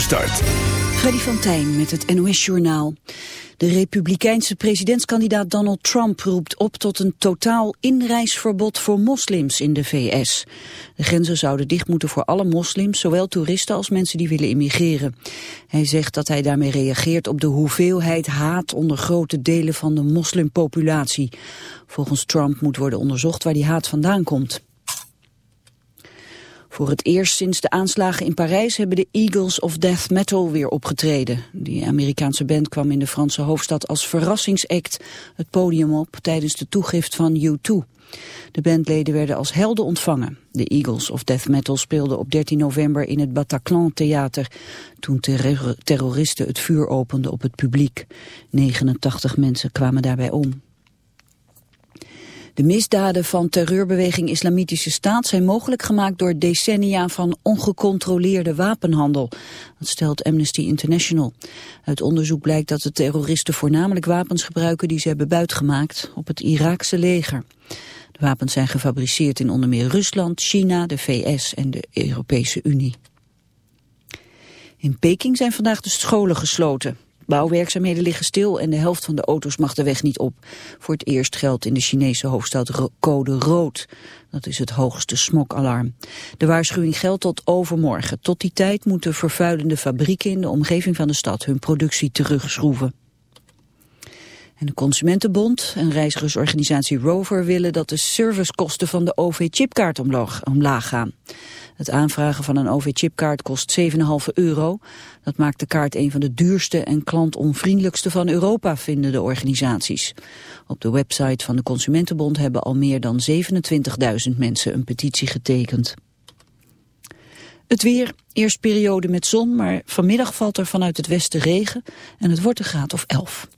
start. Freddy van met het NOS-journaal. De republikeinse presidentskandidaat Donald Trump roept op tot een totaal inreisverbod voor moslims in de VS. De grenzen zouden dicht moeten voor alle moslims, zowel toeristen als mensen die willen immigreren. Hij zegt dat hij daarmee reageert op de hoeveelheid haat onder grote delen van de moslimpopulatie. Volgens Trump moet worden onderzocht waar die haat vandaan komt. Voor het eerst sinds de aanslagen in Parijs hebben de Eagles of Death Metal weer opgetreden. Die Amerikaanse band kwam in de Franse hoofdstad als verrassingsact het podium op tijdens de toegift van U2. De bandleden werden als helden ontvangen. De Eagles of Death Metal speelden op 13 november in het Bataclan Theater... toen terroristen het vuur openden op het publiek. 89 mensen kwamen daarbij om. De misdaden van terreurbeweging Islamitische Staat zijn mogelijk gemaakt door decennia van ongecontroleerde wapenhandel. Dat stelt Amnesty International. Uit onderzoek blijkt dat de terroristen voornamelijk wapens gebruiken die ze hebben buitgemaakt op het Iraakse leger. De wapens zijn gefabriceerd in onder meer Rusland, China, de VS en de Europese Unie. In Peking zijn vandaag de scholen gesloten. Bouwwerkzaamheden liggen stil en de helft van de auto's mag de weg niet op. Voor het eerst geldt in de Chinese hoofdstad code rood. Dat is het hoogste smokalarm. De waarschuwing geldt tot overmorgen. Tot die tijd moeten vervuilende fabrieken in de omgeving van de stad hun productie terugschroeven. En de Consumentenbond en reizigersorganisatie Rover willen dat de servicekosten van de OV-chipkaart omlaag gaan. Het aanvragen van een OV-chipkaart kost 7,5 euro. Dat maakt de kaart een van de duurste en klantonvriendelijkste van Europa, vinden de organisaties. Op de website van de Consumentenbond hebben al meer dan 27.000 mensen een petitie getekend. Het weer, eerst periode met zon, maar vanmiddag valt er vanuit het westen regen en het wordt een graad of 11.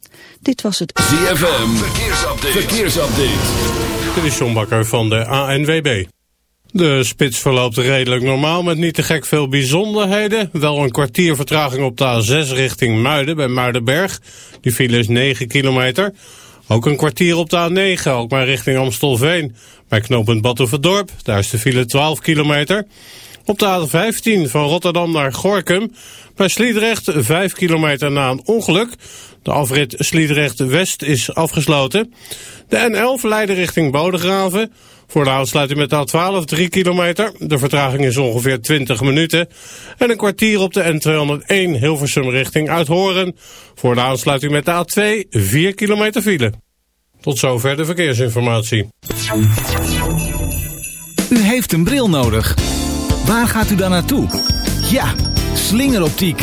Dit was het ZFM, verkeersupdate. verkeersupdate. Dit is John Bakker van de ANWB. De spits verloopt redelijk normaal met niet te gek veel bijzonderheden. Wel een kwartier vertraging op de A6 richting Muiden bij Muidenberg. Die file is 9 kilometer. Ook een kwartier op de A9, ook maar richting Amstelveen. Bij knooppunt Batuverdorp, daar is de file 12 kilometer. Op de A15 van Rotterdam naar Gorkum. Bij Sliedrecht 5 kilometer na een ongeluk. De afrit Sliedrecht-West is afgesloten. De N11 leidt richting Bodegraven. Voor de aansluiting met de A12 3 kilometer. De vertraging is ongeveer 20 minuten. En een kwartier op de N201 Hilversum richting Uithoren. Voor de aansluiting met de A2 4 kilometer file. Tot zover de verkeersinformatie. U heeft een bril nodig. Waar gaat u dan naartoe? Ja, slingeroptiek.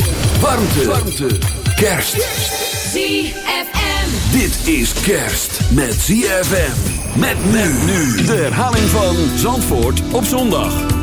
Warmte. Warmte. Kerst. ZFM. Dit is kerst met ZFM. Met men nu. De herhaling van Zandvoort op zondag.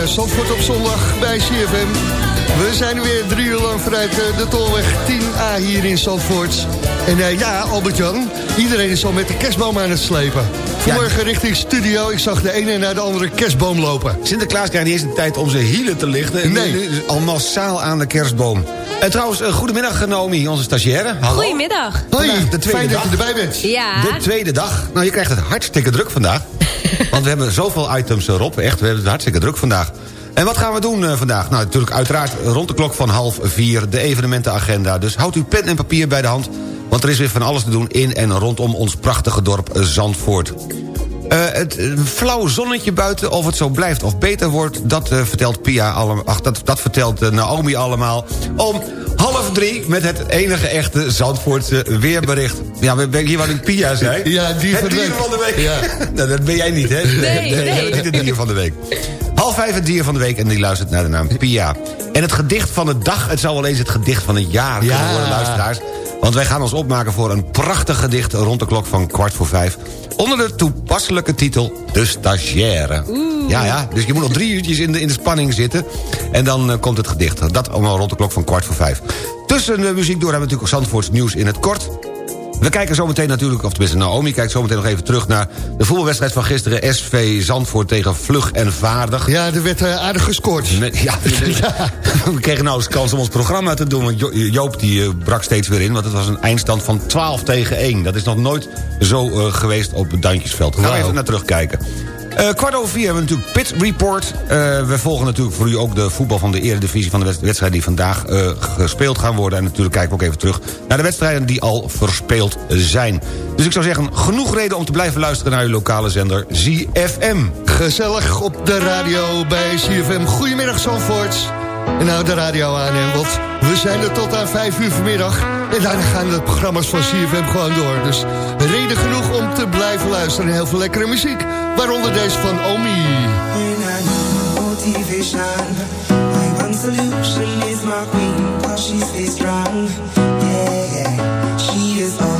Bij uh, Zandvoort op zondag bij CFM. We zijn weer drie uur lang vanuit uh, de Tolweg 10A hier in Zandvoort. En uh, ja, Albert-Jan, iedereen is al met de kerstboom aan het slepen. Vanmorgen ja. richting studio, ik zag de ene naar de andere kerstboom lopen. Sinterklaas krijgt niet eens de tijd om zijn hielen te lichten. Nee. Nu is al massaal aan de kerstboom. En trouwens, goedemiddag Naomi, onze stagiaire. Hallo. Goedemiddag. Hoi, de tweede fijn dag. dat je erbij bent. Ja. De tweede dag. Nou, je krijgt het hartstikke druk vandaag. Want we hebben zoveel items erop. Echt, we hebben het hartstikke druk vandaag. En wat gaan we doen uh, vandaag? Nou, natuurlijk uiteraard rond de klok van half vier... de evenementenagenda. Dus houdt uw pen en papier bij de hand... want er is weer van alles te doen in en rondom ons prachtige dorp Zandvoort. Uh, het uh, flauw zonnetje buiten, of het zo blijft of beter wordt... dat vertelt Pia allemaal. Ach, dat, dat vertelt Naomi allemaal. Om half drie met het enige echte Zandvoortse weerbericht. Ja, we ben hier wat ik Pia zei. Ja, dier van het de dier week. van de week. Ja. nou, dat ben jij niet, hè? Nee, nee. nee. Niet het dier van de week. Half vijf het dier van de week en die luistert naar de naam Pia. En het gedicht van de dag, het zou wel eens het gedicht van het jaar kunnen worden, luisteraars. Want wij gaan ons opmaken voor een prachtig gedicht rond de klok van kwart voor vijf. Onder de toepasselijke titel De Stagiaire. Ja, ja, dus je moet nog drie uurtjes in de, in de spanning zitten. En dan eh, komt het gedicht. Dat allemaal rond de klok van kwart voor vijf. Tussen de muziek door hebben we natuurlijk ook Zandvoorts nieuws in het kort. We kijken zometeen natuurlijk, of tenminste Naomi kijkt zometeen nog even terug... naar de voetbalwedstrijd van gisteren. SV Zandvoort tegen Vlug en Vaardig. Ja, er werd uh, aardig gescoord. Ja, we kregen nou eens kans om ons programma te doen. Want Jo- Joop die, uh, brak steeds weer in. Want het was een eindstand van 12 tegen 1. Dat is nog nooit zo uh, geweest op het Duintjesveld. Gaan we even naar terugkijken. Uh, kwart over vier hebben we natuurlijk Pit Report. Uh, we volgen natuurlijk voor u ook de voetbal van de eredivisie... van de wedst- wedstrijden die vandaag uh, gespeeld gaan worden. En natuurlijk kijken we ook even terug naar de wedstrijden... die al verspeeld zijn. Dus ik zou zeggen, genoeg reden om te blijven luisteren... naar uw lokale zender ZFM. Gezellig op de radio bij CFM. Goedemiddag Zandvoort. En hou de radio aan, hè, want we zijn er tot aan 5 uur vanmiddag. En daarna gaan de programma's van CFM gewoon door. Dus reden genoeg om te blijven luisteren. En heel veel lekkere muziek. Waaronder deze van Omi. Solution is my queen, cause she stays strong. Yeah. She is always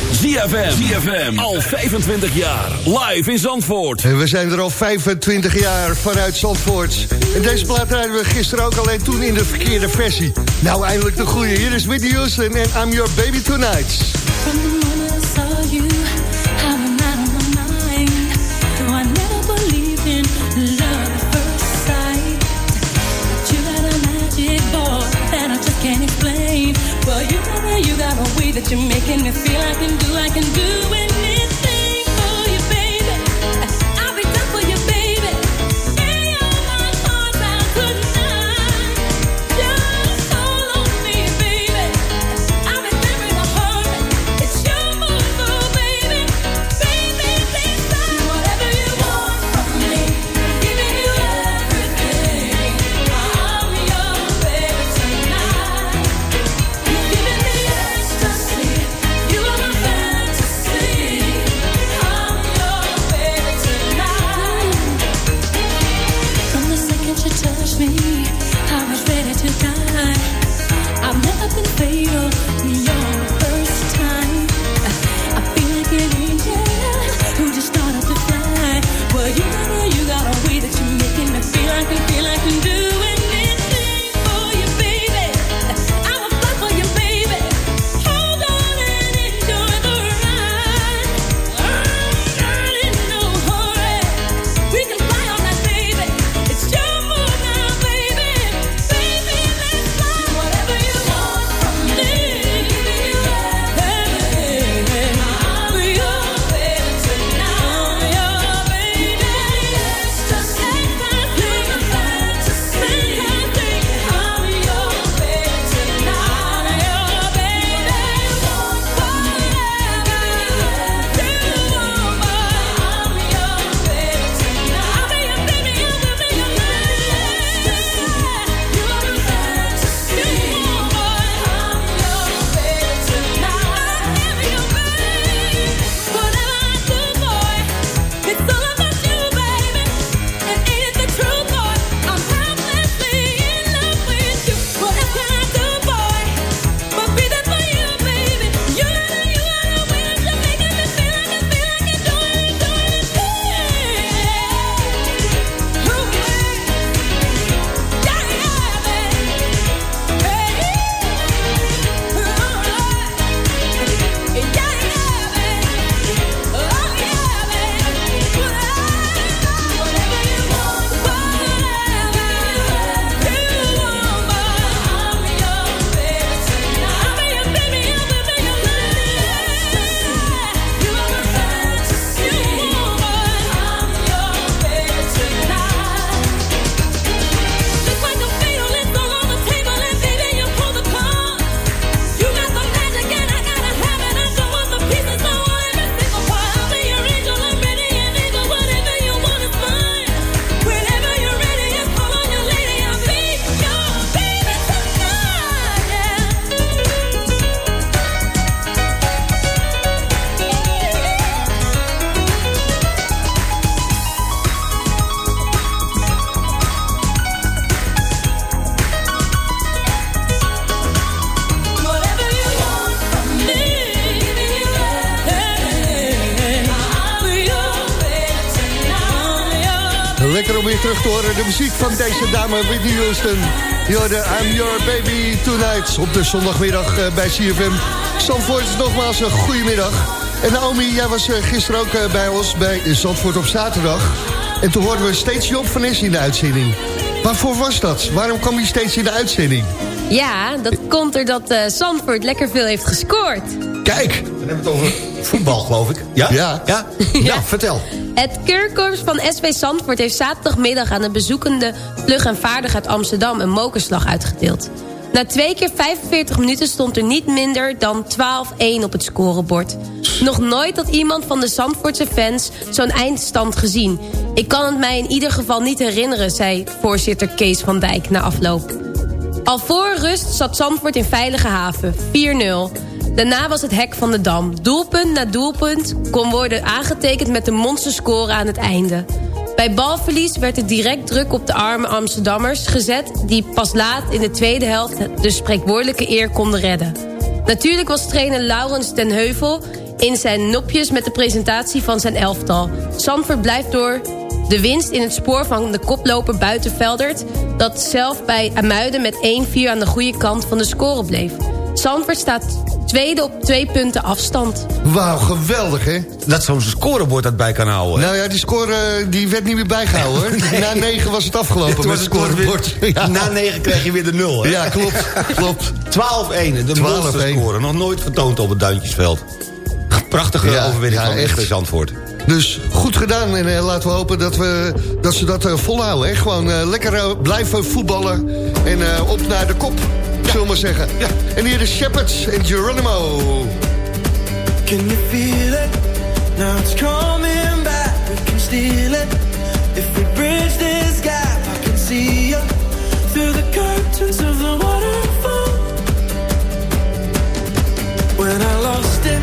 ZFM, ZFM, al 25 jaar, live in Zandvoort. En we zijn er al 25 jaar vanuit Zandvoort. En deze plaat rijden we gisteren ook alleen toen in de verkeerde versie. Nou, eindelijk de goede. Hier is Whitney Houston en I'm Your Baby Tonight. That you're making me feel. I can do, I can do anything terug te horen. De muziek van deze dame Whitney Houston. Je hoorde I'm Your Baby Tonight op de zondagmiddag eh, bij CFM. Zandvoort, nogmaals een goedemiddag. En Naomi, jij was eh, gisteren ook eh, bij ons bij Zandvoort op zaterdag. En toen hoorden we steeds Job van Nes in de uitzending. Waarvoor was dat? Waarom kwam hij steeds in de uitzending? Ja, dat komt er dat eh Zandvoort lekker veel heeft gescoord. Kijk, dan hebben we het over voetbal, geloof ik. Ja? Ja. Ja? Ja, vertel. Het keurkorps van SV Zandvoort heeft zaterdagmiddag aan de bezoekende vlug en vaardig uit Amsterdam een mokerslag uitgedeeld. Na twee keer 45 minuten stond er niet minder dan 12-1 op het scorebord. Nog nooit had iemand van de Zandvoortse fans zo'n eindstand gezien. Ik kan het mij in ieder geval niet herinneren, zei voorzitter Kees van Dijk na afloop. Al voor rust zat Zandvoort in veilige haven, 4-0. Daarna was het hek van de Dam. Doelpunt na doelpunt kon worden aangetekend met de monsterscore aan het einde. Bij balverlies werd er direct druk op de arme Amsterdammers gezet... die pas laat in de tweede helft de spreekwoordelijke eer konden redden. Natuurlijk was trainer Laurens ten Heuvel in zijn nopjes met de presentatie van zijn elftal. Zandvoort blijft door de winst in het spoor van de koploper Buitenveldert... dat zelf bij Amuiden met 1-4 aan de goede kant van de score bleef. Zandvoort staat tweede op twee punten afstand. Wauw, geweldig hè? Dat zo'n scorebord dat bij kan houden. Nou ja, die score eh, die werd niet meer bijgehouden hoor. Na negen was het afgelopen met was het scorebord. Ja. Na 9 krijg je weer de 0. Hè? Ja, klopt. klopt. 12-1, de 12-1. score. Nog nooit vertoond op het Duintjesveld. Prachtige Ja, overwinning ja, van echt. echt Zandvoort. Dus goed gedaan en eh, laten we hopen dat, we, dat ze dat eh, volhouden. Hè? Gewoon lekker blijven voetballen en eh, op naar de kop, zullen we maar zeggen. Ja. En hier is Shepherds en Geronimo. Can you feel it? Now it's coming back. We can steal it. If we bridge this gap, I can see you through the curtains of the waterfall. When I lost it,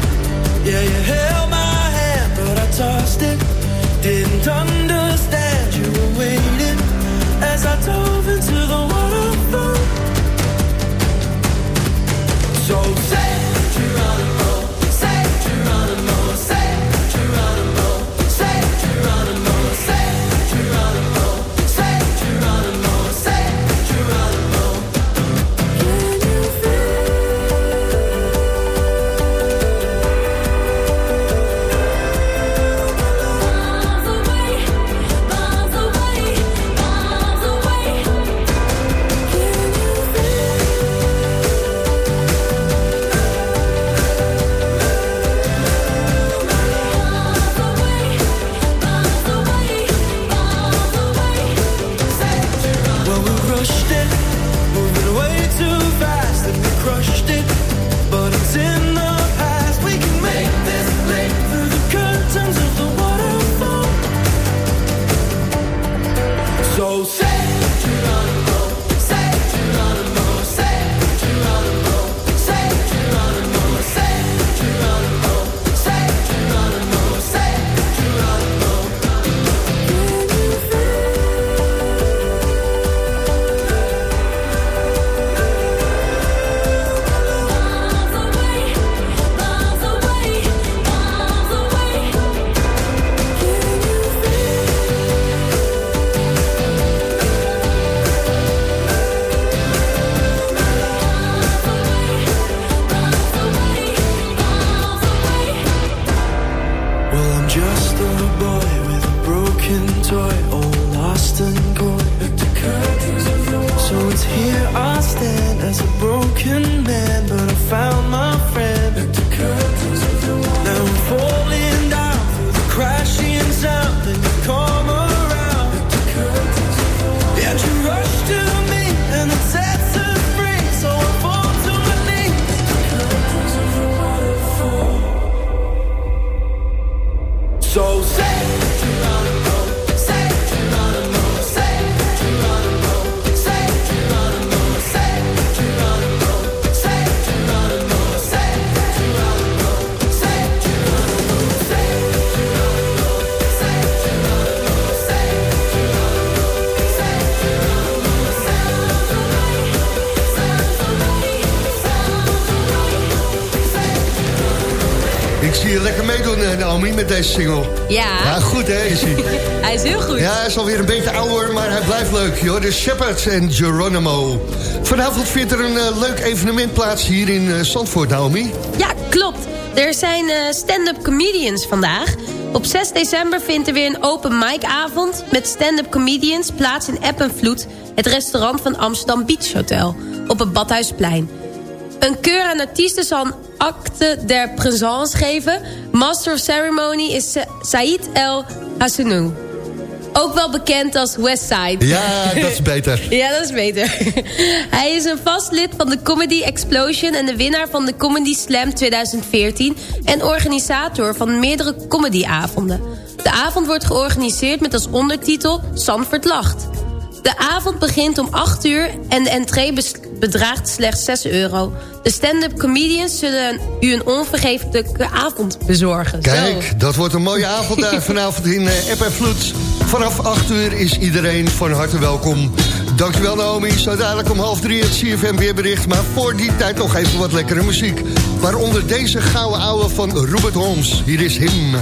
yeah, you held my hand, but I tossed it. Didn't understand you were waiting as I dove deze single. Ja, Ja, goed hè, is hij. hij is heel goed. Ja, hij is alweer een beetje ouder, maar hij blijft leuk. Joh. De Shepherds en Geronimo. Vanavond vindt er een eh, leuk evenement plaats hier in eh, Zandvoort, Naomi. Ja, klopt. Er zijn eh, stand-up comedians vandaag. Op 6 december vindt er weer een open mic avond... met stand-up comedians plaats in Eppenvloed... het restaurant van Amsterdam Beach Hotel... op het Badhuisplein. Een keur aan artiesten zal een acte der présence geven. Master of Ceremony is Sa- Said El Hassanou. Ook wel bekend als Westside. Ja, dat is beter. Ja, dat is beter. Hij is een vast lid van de Comedy Explosion... en de winnaar van de Comedy Slam 2014... en organisator van meerdere comedyavonden. De avond wordt georganiseerd met als ondertitel Zandvoort Lacht. De avond begint om 8 uur en de entree bedraagt slechts 6 euro. De stand-up comedians zullen u een onvergeeflijke avond bezorgen. Zo. Kijk, dat wordt een mooie avond daar vanavond in uh, App en Vloed. Vanaf 8 uur is iedereen van harte welkom. Dankjewel Naomi, zo dadelijk om half drie het CFM weerbericht. Maar voor die tijd nog even wat lekkere muziek. Waaronder deze gouden ouwe van Robert Holmes. Hier is Him.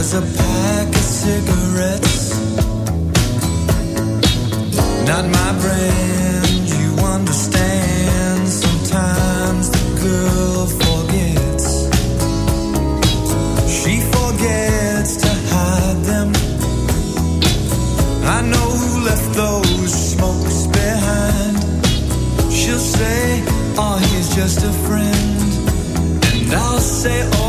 There's a pack of cigarettes. Not my brand, you understand. Sometimes the girl forgets. She forgets to hide them. I know who left those smokes behind. She'll say, oh, he's just a friend. And I'll say, oh,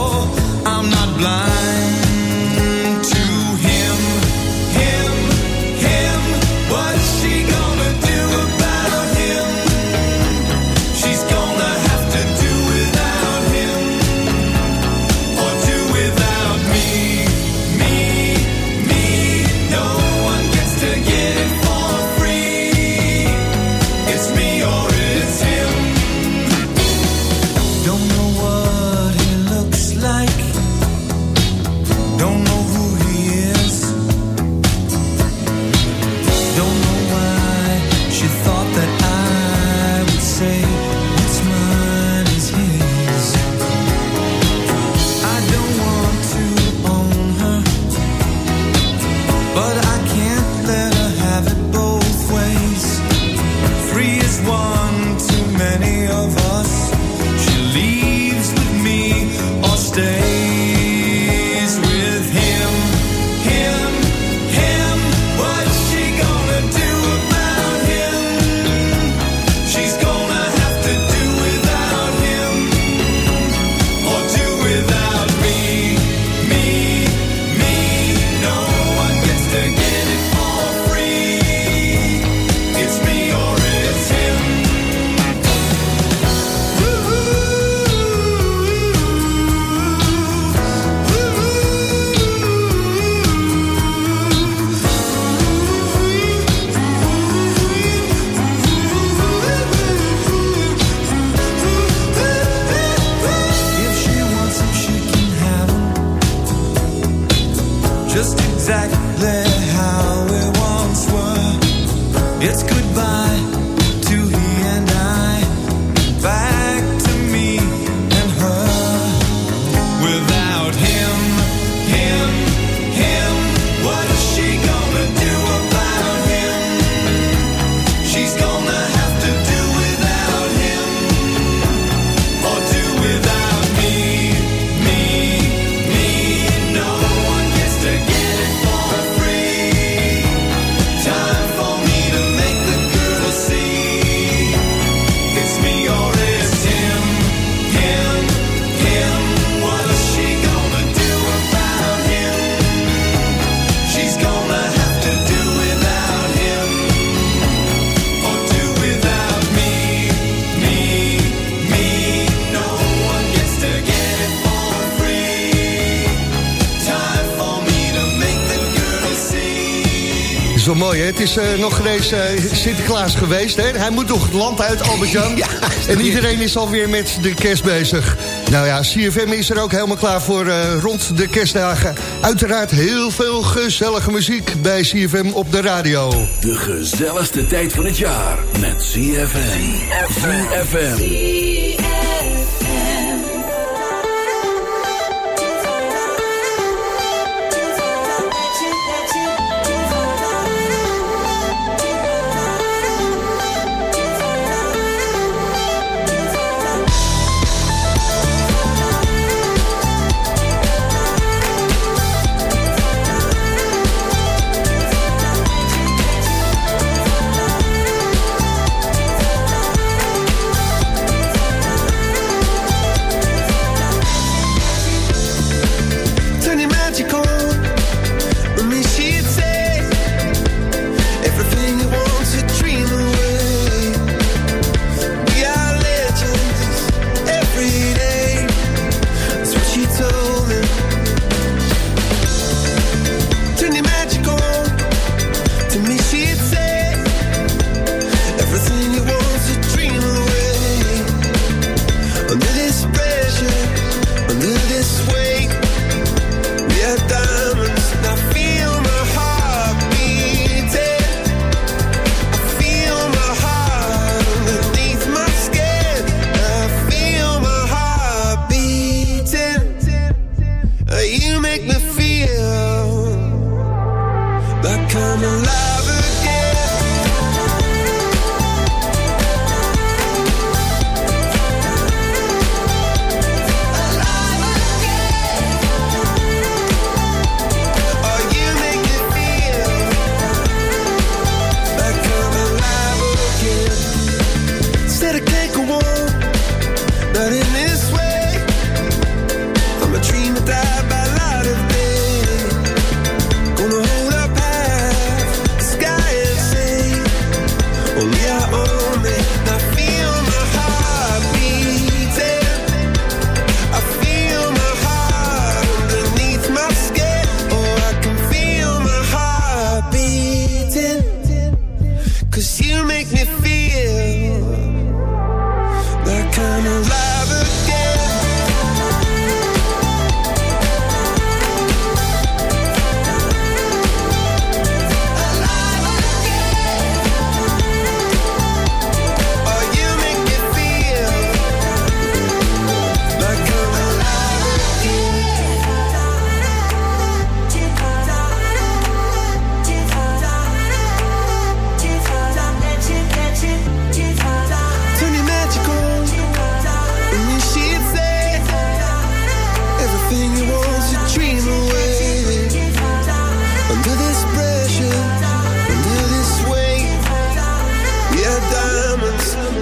mooi, hè? Het is eh, nog eens eh, Sinterklaas geweest, hè? Hij moet nog het land uit, Albert-Jan. en iedereen is alweer met de kerst bezig. Nou ja, CFM is er ook helemaal klaar voor eh, rond de kerstdagen. Uiteraard heel veel gezellige muziek bij CFM op de radio. De gezelligste tijd van het jaar met CFM. CFM.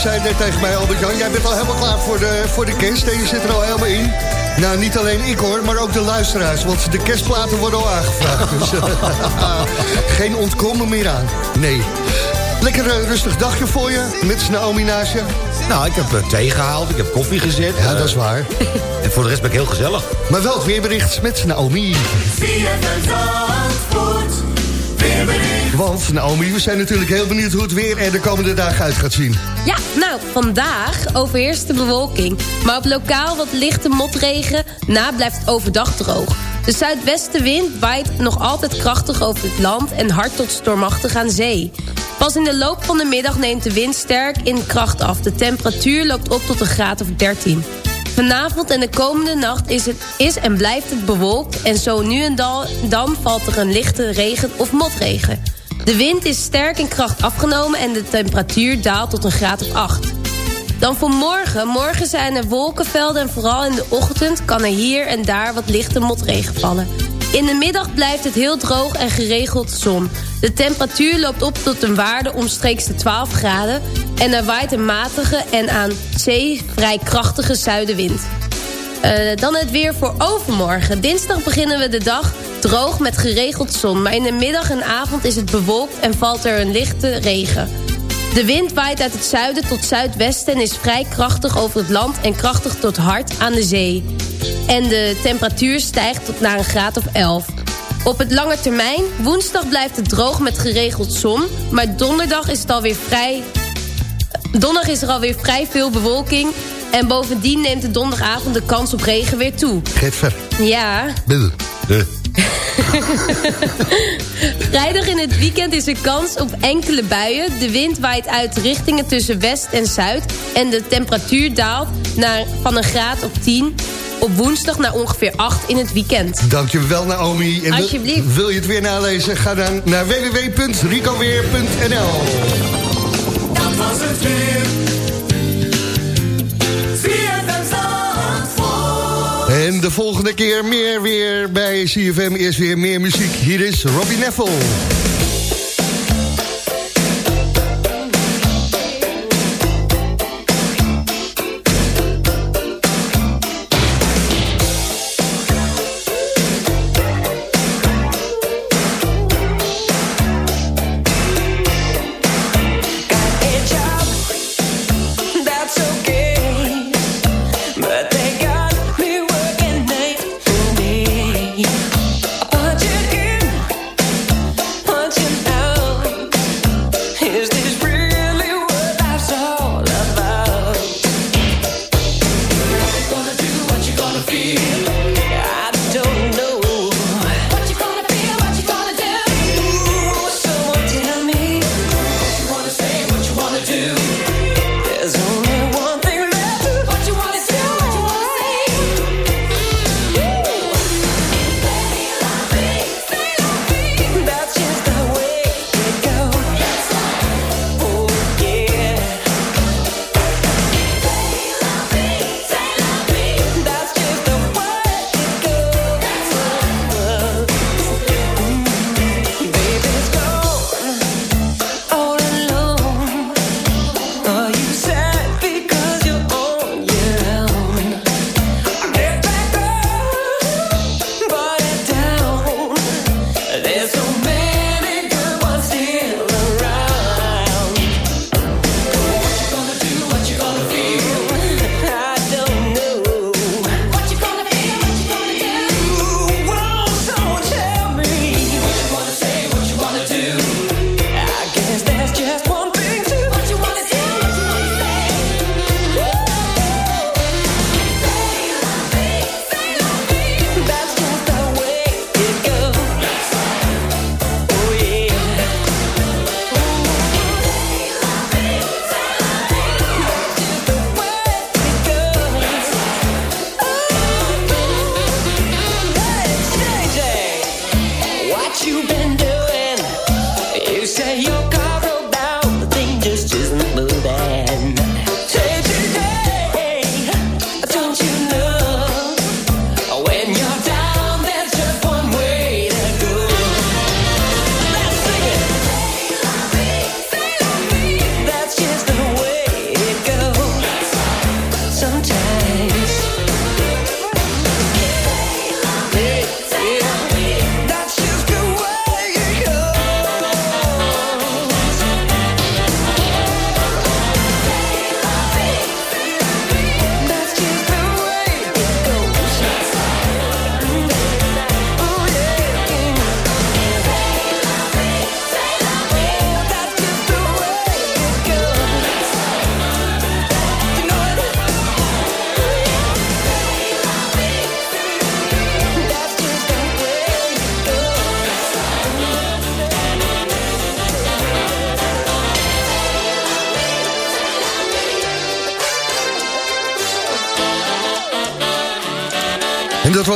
Zei net tegen mij, Albert-Jan, jij bent al helemaal klaar voor de, voor de kerst en je zit er al helemaal in. Nou, niet alleen ik hoor, maar ook de luisteraars, want de kerstplaten worden al aangevraagd. Dus geen ontkomen meer aan. Nee. Lekker eh, rustig dagje voor je, met Naomi naast je. Nou, ik heb eh, thee gehaald, ik heb koffie gezet. Ja, eh, dat is waar. En voor de rest ben ik heel gezellig. Maar wel het weerbericht met Naomi. Want, Naomi, we zijn natuurlijk heel benieuwd hoe het weer er de komende dagen uit gaat zien. Ja, nou, vandaag overheerst de bewolking. Maar op lokaal wat lichte motregen. Na blijft het overdag droog. De zuidwestenwind waait nog altijd krachtig over het land... en hard tot stormachtig aan zee. Pas in de loop van de middag neemt de wind sterk in kracht af. De temperatuur loopt op tot een graad of 13. Vanavond en de komende nacht is, het, is en blijft het bewolkt... en zo nu en dan, dan valt er een lichte regen of motregen. De wind is sterk in kracht afgenomen... en de temperatuur daalt tot een graad of 8. Dan voor morgen. Morgen zijn er wolkenvelden en vooral in de ochtend... kan er hier en daar wat lichte motregen vallen. In de middag blijft het heel droog en geregeld zon. De temperatuur loopt op tot een waarde omstreeks de 12 graden... en er waait een matige en aan zee vrij krachtige zuidenwind. Eh, dan het weer voor overmorgen. Dinsdag beginnen we de dag droog met geregeld zon. Maar in de middag en avond is het bewolkt en valt er een lichte regen. De wind waait uit het zuiden tot zuidwesten en is vrij krachtig over het land... en krachtig tot hard aan de zee. En de temperatuur stijgt tot naar een graad of 11. Op het lange termijn, woensdag blijft het droog met geregeld zon... maar donderdag is het alweer vrij Donderdag is er alweer vrij veel bewolking. En bovendien neemt de donderdagavond de kans op regen weer toe. Geet ver. Ja, Buh. Buh. vrijdag in het weekend is er kans op enkele buien. De wind waait uit richtingen tussen west en zuid. En de temperatuur daalt naar, van een graad op 10 op woensdag naar ongeveer 8 in het weekend. Dankjewel, Naomi. En wil- Alsjeblieft. Wil je het weer nalezen? Ga dan naar www.ricoweer.nl Dat was het weer. De volgende keer meer weer bij CFM. Eerst weer meer muziek. Hier is Robbie Neffel.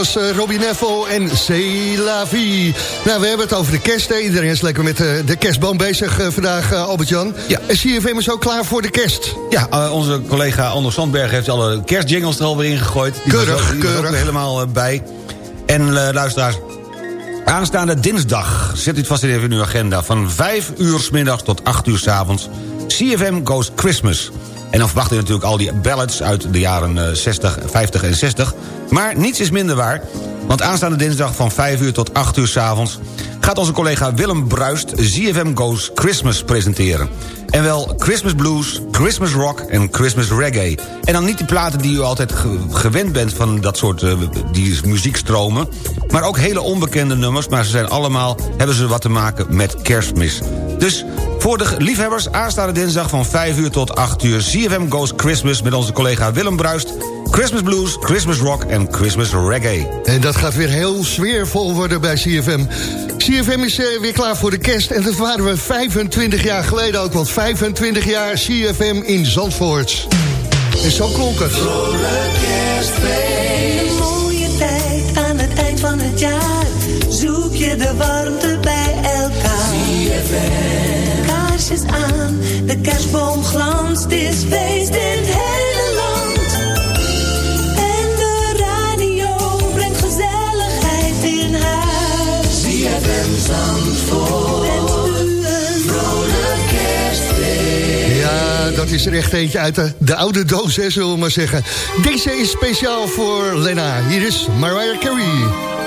Was uh, Robbie Neville en C'est la vie. Nou, we hebben het over de kerst. Hè. Iedereen is lekker met uh, de kerstboom bezig uh, vandaag, Albert-Jan. Ja. En CFM is ook klaar voor de kerst. Ja, onze collega Anders Sandberg heeft alle kerstjingles er alweer ingegooid. Die keurig, was ook, die keurig. Was ook helemaal bij. En luisteraars, aanstaande dinsdag, zet u het vast even in uw agenda... van 5 uur s middags tot 8 uur s avonds... CFM Goes Christmas... En dan verwacht u natuurlijk al die ballads uit de jaren 60, 50 en 60. Maar niets is minder waar. Want aanstaande dinsdag van 5 uur tot 8 uur s avonds... gaat onze collega Willem Bruist ZFM Goes Christmas presenteren. En wel Christmas Blues, Christmas Rock en Christmas Reggae. En dan niet die platen die u altijd ge gewend bent van dat soort uh, die muziekstromen. Maar ook hele onbekende nummers, maar ze zijn allemaal, hebben ze wat te maken met kerstmis. Dus voor de liefhebbers, aanstaande dinsdag van 5 uur tot 8 uur... CFM Goes Christmas met onze collega Willem Bruist... Christmas Blues, Christmas Rock en Christmas Reggae. En dat gaat weer heel sfeervol worden bij CFM. CFM is uh, weer klaar voor de kerst en dat waren we 25 jaar geleden ook... want 25 jaar CFM in Zandvoort. En zo klonk het. Een mooie tijd aan het eind van het jaar. Zoek je de warmte. Kaarsjes aan, de kerstboom glanst, het is feest in het hele land. En de radio brengt gezelligheid in huis. Zandvoort. Kerstfeest. Ja, dat is er echt eentje uit de, de oude doos, hè, zullen we maar zeggen. Deze is speciaal voor Lena. Hier is Mariah Carey.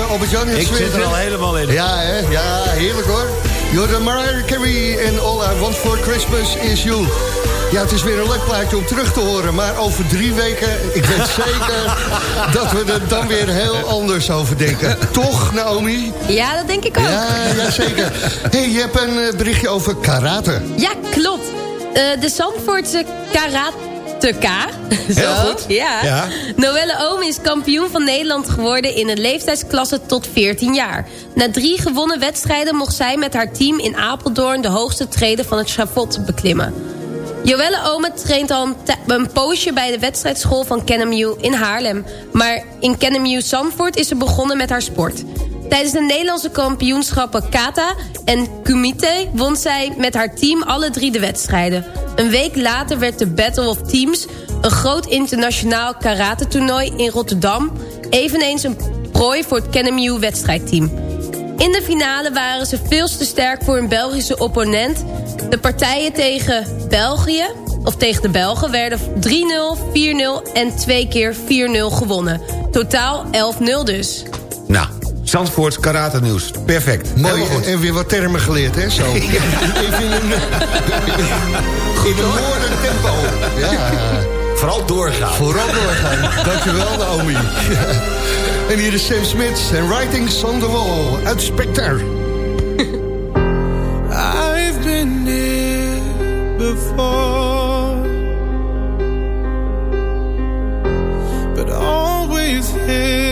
Albert-Jan? Het Ik zit er al helemaal in. Ja, hè? ja, heerlijk hoor. Jordan Mariah Carey en All I Want For Christmas Is You. Ja, het is weer een leuk plaatje om terug te horen. Maar over drie weken, ik weet zeker dat we er dan weer heel anders over denken. Toch, Naomi? Ja, dat denk ik ook. Ja, ja zeker. hey, je hebt een eh, berichtje over karate. Ja, klopt. Eh, de Zandvoortse karateka. Heel Zo, goed. Ja. Ja. Noelle Oom is kampioen van Nederland geworden in een leeftijdsklasse tot 14 jaar. Na drie gewonnen wedstrijden mocht zij met haar team in Apeldoorn de hoogste treden van het schavot beklimmen. Joelle Ome traint al een poosje bij de wedstrijdschool van Kennemew in Haarlem. Maar in Kennemew Zandvoort is ze begonnen met haar sport. Tijdens de Nederlandse kampioenschappen Kata en Kumite won zij met haar team alle drie de wedstrijden. Een week later werd de Battle of Teams, een groot internationaal karate-toernooi in Rotterdam, eveneens een prooi voor het Kennemew wedstrijdteam. In de finale waren ze veel te sterk voor hun Belgische opponent. De partijen tegen België, of tegen de Belgen, werden 3-0, 4-0 en twee keer 4-0 gewonnen. Totaal 11-0 dus. Nou, Zandvoorts karate nieuws. Perfect. Mooi, goed. en weer wat termen geleerd, hè? Zo. Even in een, in een moordend tempo. Ja, Vooral doorgaan. vooral doorgaan. Dankjewel, Naomi. En hier is Sam Smith en Writings on the Wall uit Spectre. I've been here before, but always hit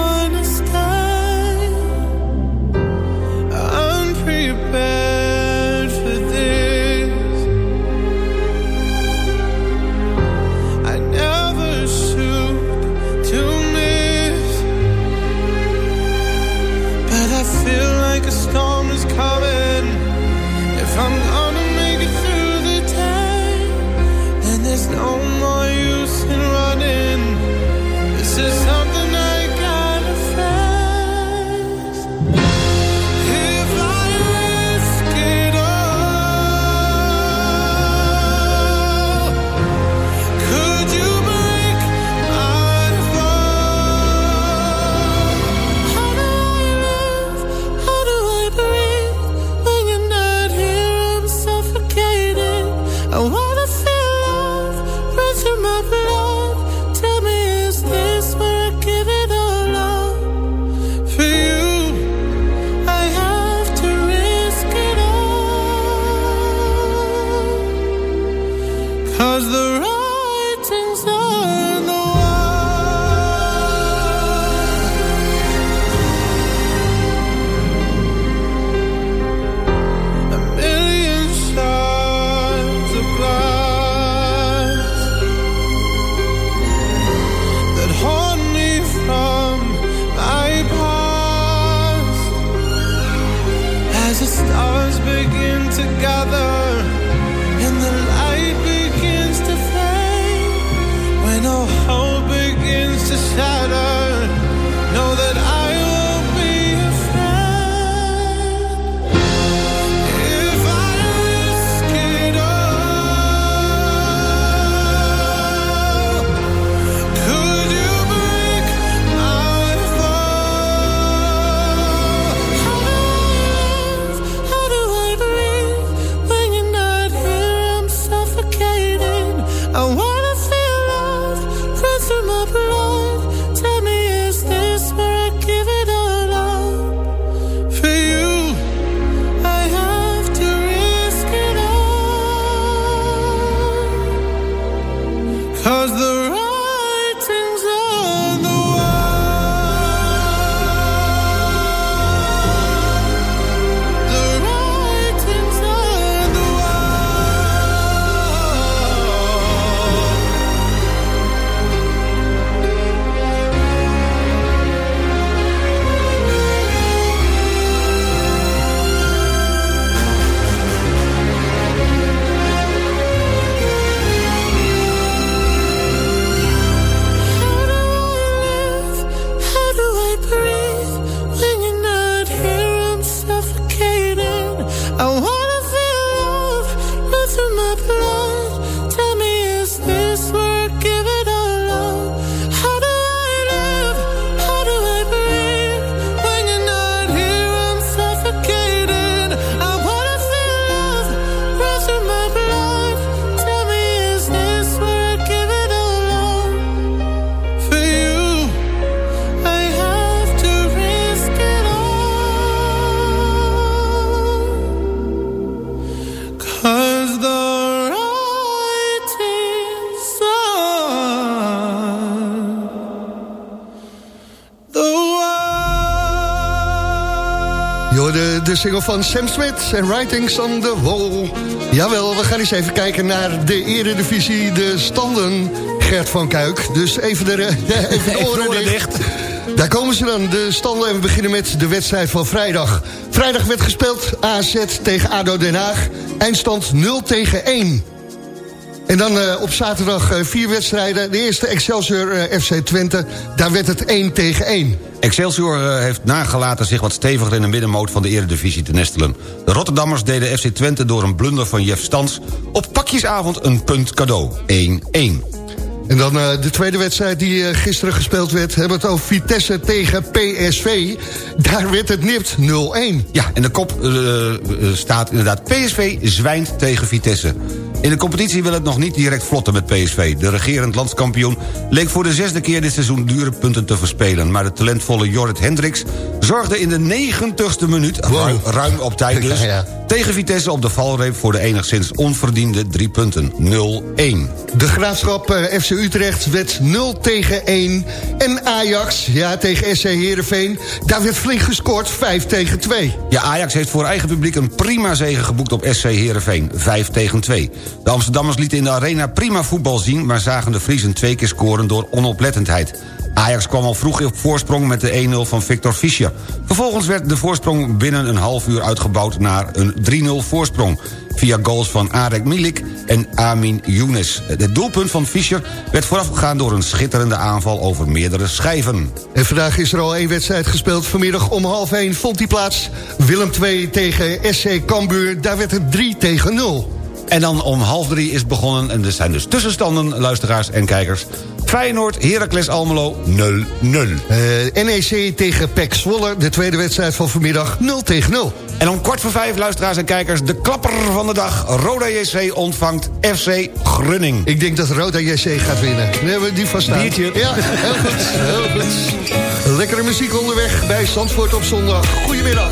single van Sam Smith en Writings on the Wall. Jawel, we gaan eens even kijken naar de eredivisie, de standen. Gert van Kuik, dus even de, even de oren dicht. Daar komen ze dan, de standen. En we beginnen met de wedstrijd van vrijdag. Vrijdag werd gespeeld AZ tegen ADO Den Haag. Eindstand 0 tegen 1. En dan uh, op zaterdag uh, vier wedstrijden. De eerste Excelsior uh, FC Twente, daar werd het 1 tegen 1. Excelsior heeft nagelaten zich wat steviger in de middenmoot van de eredivisie te nestelen. De Rotterdammers deden FC Twente door een blunder van Jeff Stans... op pakjesavond een punt cadeau, 1-1. En dan uh, de tweede wedstrijd die uh, gisteren gespeeld werd... hebben we het over Vitesse tegen PSV. Daar werd het nipt 0-1. Ja, en de kop uh, staat inderdaad PSV zwijnt tegen Vitesse. In de competitie wil het nog niet direct vlotten met PSV. De regerend landskampioen leek voor de zesde keer dit seizoen dure punten te verspelen. Maar de talentvolle Jorrit Hendricks zorgde in de negentigste minuut, wow. ruim op tijd dus... Ja, ja. tegen Vitesse op de valreep voor de enigszins onverdiende drie punten. 0-1. De Graafschap uh, FC Utrecht werd 0 tegen 1. En Ajax, ja, tegen SC Heerenveen, daar werd flink gescoord, 5 tegen 2. Ja, Ajax heeft voor eigen publiek een prima zege geboekt op SC Heerenveen, 5 tegen 2. De Amsterdammers lieten in de arena prima voetbal zien... maar zagen de Friesen twee keer scoren door onoplettendheid. Ajax kwam al vroeg op voorsprong met de 1-0 van Victor Fischer. Vervolgens werd de voorsprong binnen een half uur uitgebouwd naar een 3-0 voorsprong. Via goals van Arek Milik en Amin Younes. Het doelpunt van Fischer werd voorafgegaan door een schitterende aanval over meerdere schijven. En vandaag is er al één wedstrijd gespeeld. Vanmiddag om half 1 vond die plaats. Willem 2 tegen SC Cambuur. Daar werd het 3 tegen 0. En dan om half drie is begonnen, en er zijn dus tussenstanden, luisteraars en kijkers. Feyenoord, Heracles Almelo 0-0. Uh, NEC tegen PEC Zwolle, de tweede wedstrijd van vanmiddag 0 tegen 0. En om kwart voor vijf, luisteraars en kijkers, de klapper van de dag. Roda JC ontvangt FC Grunning. Ik denk dat Roda JC gaat winnen. We hebben die van staan. Biertje. Ja, heel goed, heel goed. Lekkere muziek onderweg bij Zandvoort op zondag. Goedemiddag.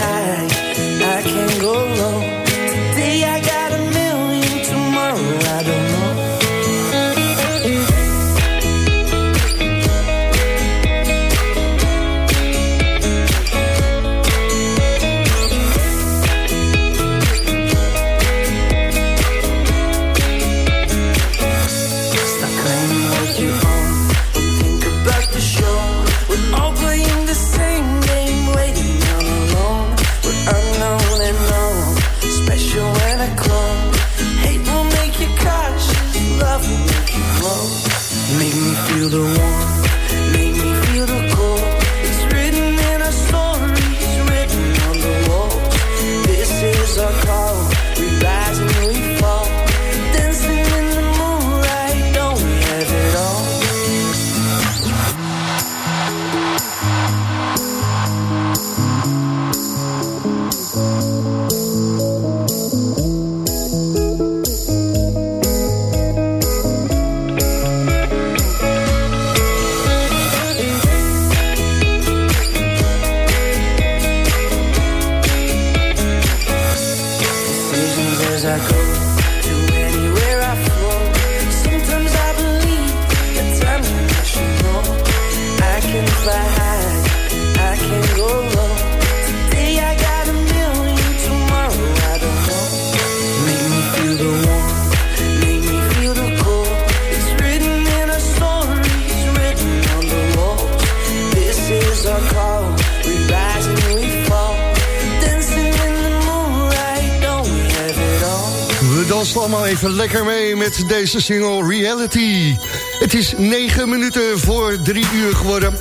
high, lekker mee met deze single Reality. Het is 9 minuten voor 3 uur geworden.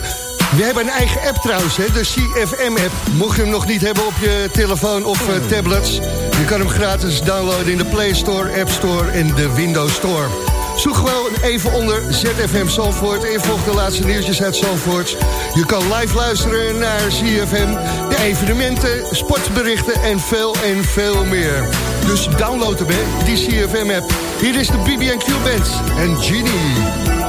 We hebben een eigen app trouwens, hè, de CFM-app. Mocht je hem nog niet hebben op je telefoon of uh, tablets... je kan hem gratis downloaden in de Play Store, App Store en de Windows Store. Zoek gewoon even onder ZFM Zandvoort en je volgt de laatste nieuwtjes uit Zandvoort. Je kan live luisteren naar ZFM, de evenementen, sportberichten en veel en veel meer. Dus download hem, die CFM-app. Hier is de BB&Q Band en Genie.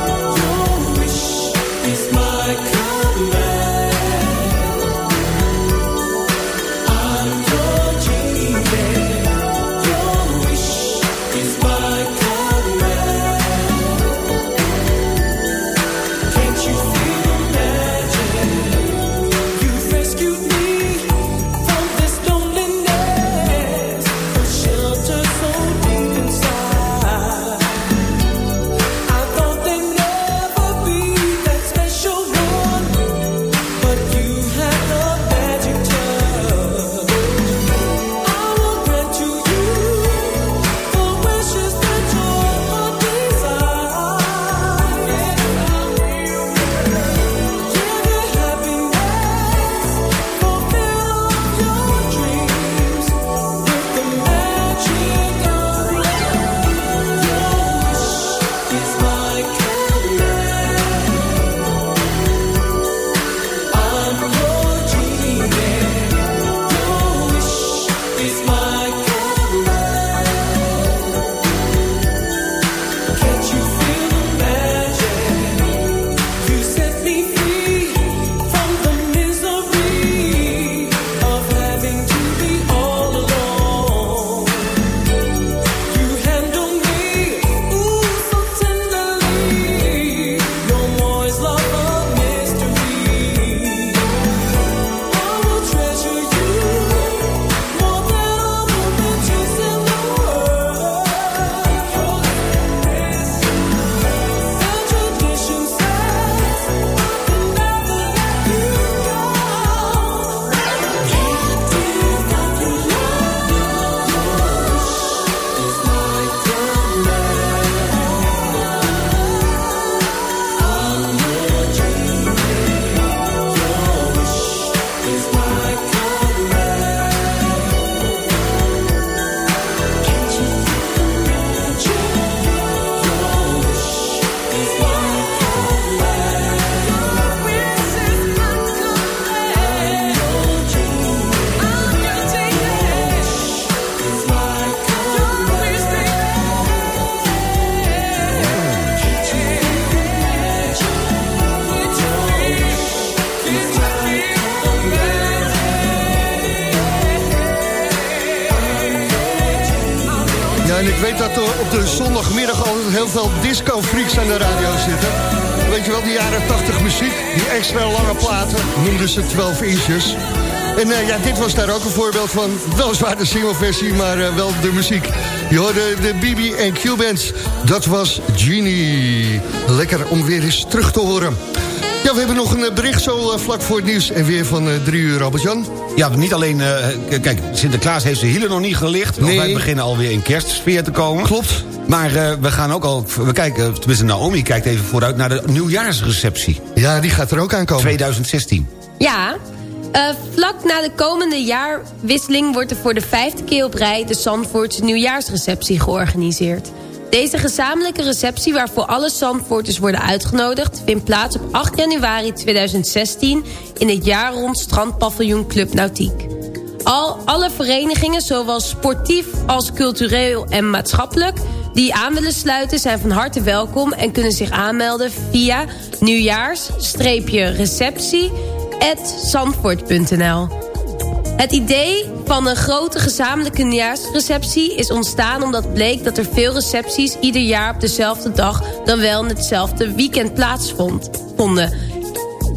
Heel veel disco-freaks aan de radio zitten. Weet je wel, die jaren 80 muziek, die extra lange platen, noemden ze 12 inches. En eh, ja, dit was daar ook een voorbeeld van. Weliswaar de singleversie, maar eh, wel de muziek. Je hoorde de BB en Q-bands. Dat was Genie. Lekker om weer eens terug te horen. Ja, we hebben nog een eh, bericht zo vlak voor het nieuws. En weer van drie uur, Albert-Jan. Ja, niet alleen... kijk, Sinterklaas heeft zijn hielen nog niet gelicht. Nee. Wij beginnen alweer in kerstsfeer te komen. Klopt. Maar eh, we gaan ook al... We kijken, tenminste Naomi kijkt even vooruit naar de nieuwjaarsreceptie. Ja, die gaat er ook aankomen. 2016. Ja, eh, vlak na de komende jaarwisseling wordt er voor de vijfde keer op rij... de Zandvoortse nieuwjaarsreceptie georganiseerd. Deze gezamenlijke receptie waarvoor alle Zandvoorters worden uitgenodigd... vindt plaats op 8 januari 2016 in het jaar rond strandpaviljoen Club Nautiek. Al alle verenigingen, zowel sportief als cultureel en maatschappelijk... die aan willen sluiten zijn van harte welkom... en kunnen zich aanmelden via nieuwjaars-receptie@zandvoort.nl. Het idee van een grote gezamenlijke nieuwjaarsreceptie is ontstaan omdat bleek dat er veel recepties ieder jaar op dezelfde dag dan wel in hetzelfde weekend plaatsvonden.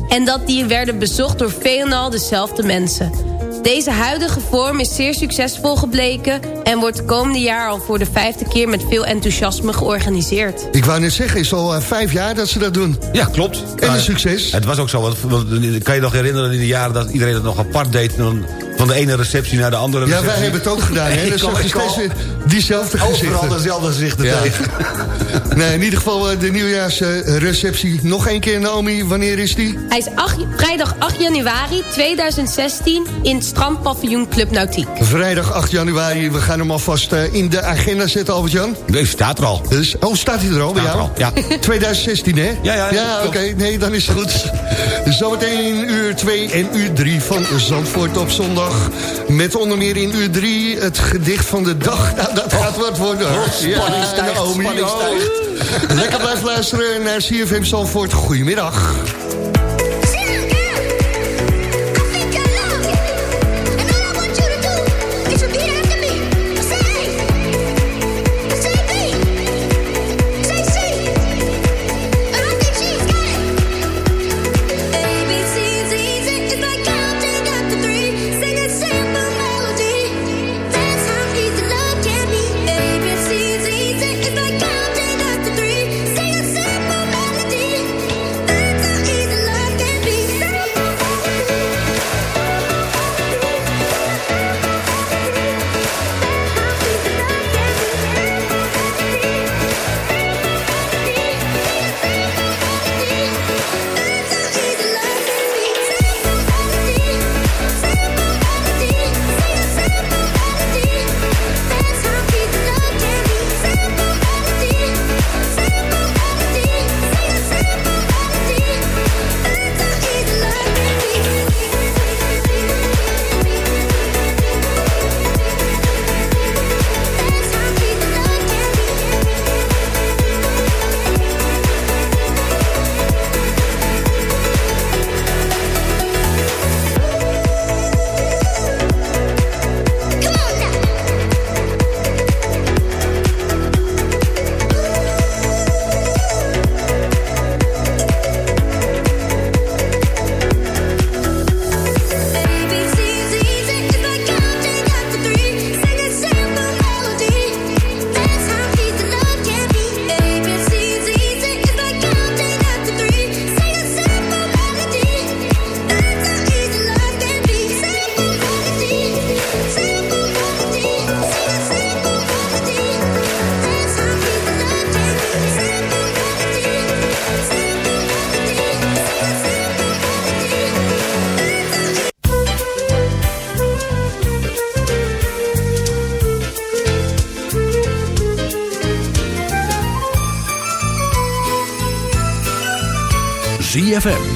En dat die werden bezocht door veelal dezelfde mensen. Deze huidige vorm is zeer succesvol gebleken... en wordt de komende jaar al voor de vijfde keer met veel enthousiasme georganiseerd. Ik wou net zeggen, is al eh, vijf jaar dat ze dat doen. Ja, klopt. En een succes. Het was ook zo, want, want, kan je nog herinneren in de jaren dat iedereen het nog apart deed... dan van de ene receptie naar de andere Ja, wij hebben het ook gedaan. Hè? Dan zag je steeds weer Diezelfde gezichten. Overal dezelfde gezichten Ja. tegen. Nee, in ieder geval eh, de nieuwjaarsreceptie. Nog één keer, Naomi, wanneer is die? Hij is acht- vrijdag 8 januari 2016 in het strandpaviljoen Club Nautiek. Vrijdag 8 januari. We gaan hem alvast eh, in de agenda zetten, Albert-Jan. Nee, staat er al. Dus, oh, staat hij er al bij Staat jou? er al, ja. 2016, hè? Ja, ja, Ja, oké. Nee, dan is het goed. Zometeen uur 2 en uur 3 van Zandvoort op zondag. Met onder meer in uur 3 het gedicht van de dag. Nou, dat gaat wat worden. hoor. spanning stijgt, Naomi, spanning oh. stijgt. Lekker blijven luisteren naar CFM Zandvoort. Goedemiddag.